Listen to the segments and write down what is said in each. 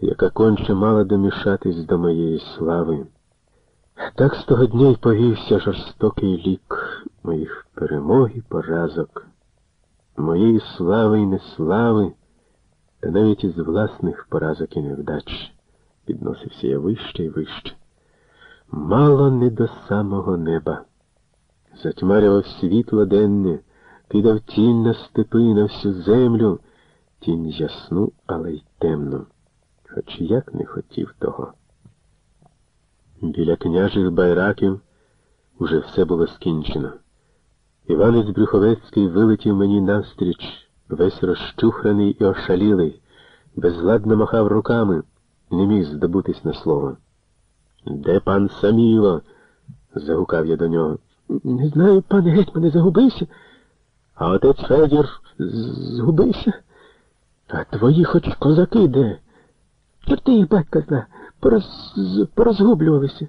яка конче мала домішатись до моєї слави. Так з того дня й повівся жорстокий лік моїх перемог і поразок, моєї слави і неслави, та навіть із власних поразок і невдач підносився я вище і вище. Мало не до самого неба. Затьмарював світло денне, кидав тінь на степи, на всю землю, тінь ясну, але й темну, хоч як не хотів того. Біля княжих байраків уже все було скінчено. Іванець Брюховецький вилетів мені навстріч, весь розчухраний і ошалілий, безладно махав руками, не міг здобутись на слово. Де пан Саміло? загукав я до нього. Не знаю, пане гетьмане, загубився. А отець Федір згубився? А твої хоч козаки де? Чорти їх батька зна, пороз... порозгублювалися.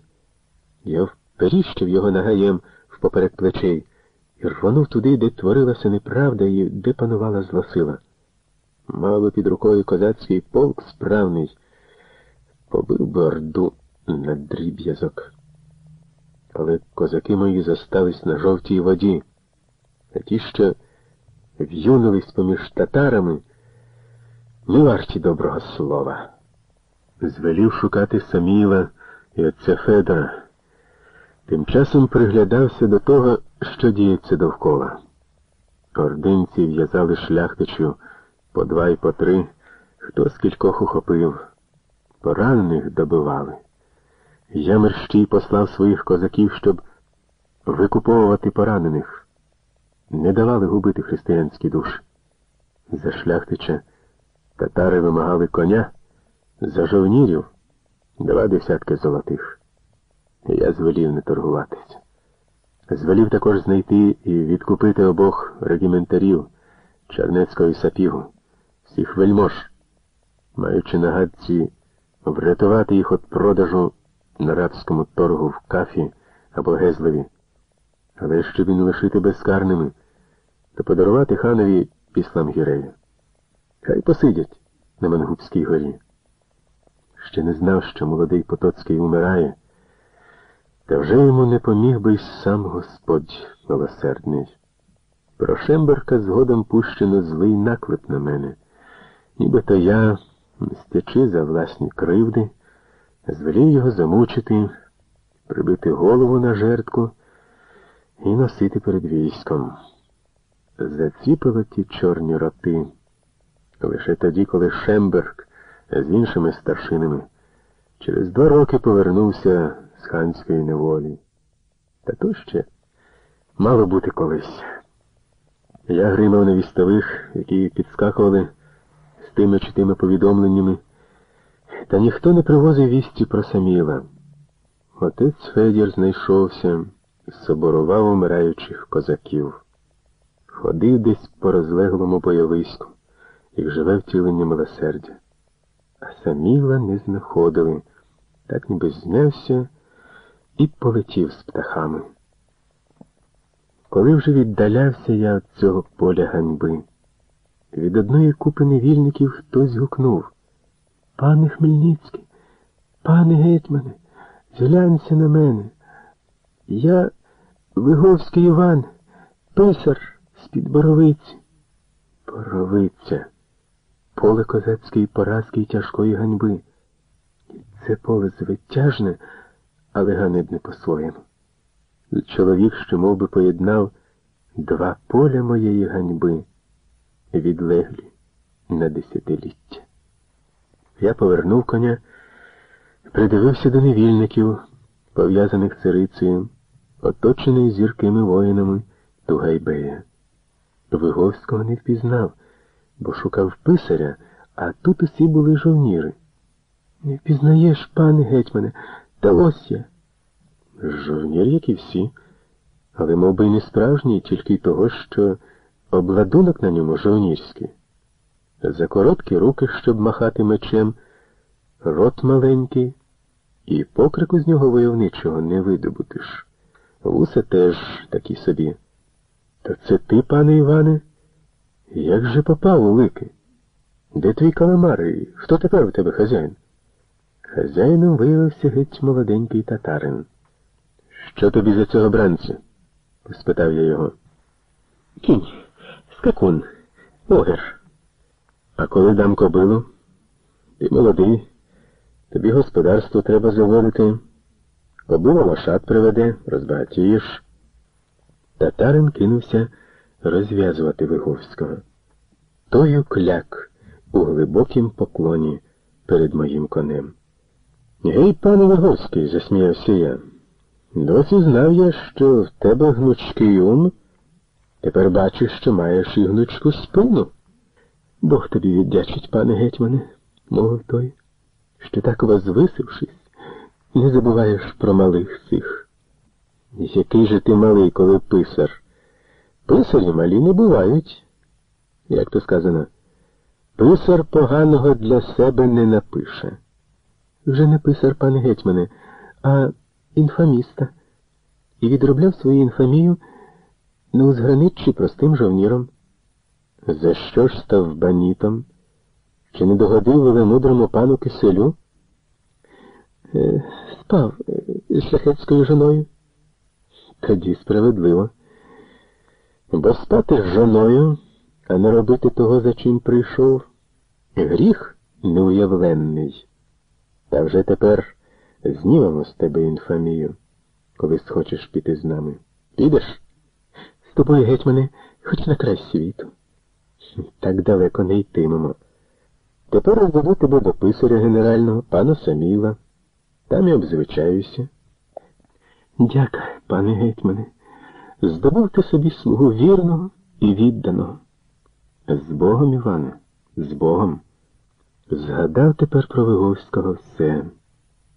Я вперіщив його нагаєм впоперек плечей і рвонув туди, де творилася неправда і де панувала злосила. Мало під рукою козацький полк справний, побив би орду на дріб'язок. Але козаки мої зостались на жовтій воді, а ті, що в'юнились поміж татарами, не варті доброго слова. Звелів шукати Саміла і отця Федора. Тим часом приглядався до того, що діється довкола. Ординці в'язали шляхтичу по два і по три, хто скількох ухопив, поранених добивали. Я мерщій послав своїх козаків, щоб викуповувати поранених. Не давали губити християнські душі. За шляхтича татари вимагали коня, за жовнірів два десятки золотих. Я звелів не торгуватися. Звелів також знайти і відкупити обох регіментарів Чернецького і Сапігу, всіх вельмож, маючи на гадці врятувати їх від продажу на рабському торгу в кафі або Гезлеві, але щоб він лишити безкарними, то подарувати ханові післам гірея. Хай посидять на Мангубській горі. Ще не знав, що молодий Потоцький умирає, та вже йому не поміг би й сам Господь милосердний. Про Шемберка згодом пущено злий наклеп на мене, нібито я, мстячи за власні кривди, звелів його замучити, прибити голову на жертку і носити перед військом. Заціпили ті чорні роти. Лише тоді, коли Шемберг з іншими старшинами через два роки повернувся з ханської неволі. Та то ще мало бути колись. Я гримав на вістових, які підскакували з тими чи тими повідомленнями. Та ніхто не привозив вісті про Саміла. Отець Федір знайшовся, соборував умираючих козаків, ходив десь по розлеглому бойовиську, як живе втілення милосердя. А Саміла не знаходили, так ніби знявся і полетів з птахами. Коли вже віддалявся я від цього поля ганьби, від одної купи невільників хтось гукнув. Пане Хмельницький, пане гетьмане, зглянься на мене. Я Виговський Іван, писар з-під боровиці. Боровиця, поле козацької поразки й тяжкої ганьби. Це поле звитяжне, але ганебне по-своєму. Чоловік, що мов би, поєднав два поля моєї ганьби, відлеглі на десятиліття. Я повернув коня, придивився до невільників, пов'язаних царицею, оточений зіркими воїнами Тугайбея. Виговського не впізнав, бо шукав писаря, а тут усі були жовніри. Не впізнаєш, пане гетьмане, та ось я. Жовнір, як і всі, але мов би, не справжній, тільки й того, що обладунок на ньому жовнірський. За короткі руки, щоб махати мечем, рот маленький, і покрику з нього войовничого не видобутиш. Вуса теж такі собі. Та це ти, пане Іване? Як же попав у лики? Де твій каламар і хто тепер у тебе хазяїн? Хазяїном виявився геть молоденький татарин. Що тобі за цього бранця? спитав я його. Кінь, скакун, огер. А коли дам кобилу? Ти молодий, тобі господарство треба заводити. Кобила лошад приведе, розбагатієш. Татарин кинувся розв'язувати Виговського. Той кляк у глибокім поклоні перед моїм конем. Гей, пане Виговський, засміявся я. Досі знав я, що в тебе гнучкий ум. Тепер бачу, що маєш і гнучку спину. Бог тобі віддячить, пане гетьмане, мовив той, що так возвисившись, не забуваєш про малих цих. Який же ти малий, коли писар? Писарі малі не бувають. Як то сказано, писар поганого для себе не напише. Вже не писар, пане гетьмане, а інфаміста. І відробляв свою інфамію на узграниччі простим жовніром. За що ж став банітом? Чи не догодив велемудрому пану киселю? Е, спав з шляхетською жоною. Тоді справедливо. Бо спати з жоною, а не робити того, за чим прийшов. Гріх неуявленний. Та вже тепер знімемо з тебе інфамію, коли схочеш піти з нами. Підеш? З тобою, гетьмане, хоч на край світу. Так далеко не йтимемо. Тепер розведу тебе до писаря генерального, пана Саміла. Там і обзвичаюся. Дяка, пане гетьмане, здобув ти собі слугу вірного і відданого. З Богом, Іване, з Богом. Згадав тепер про Виговського все.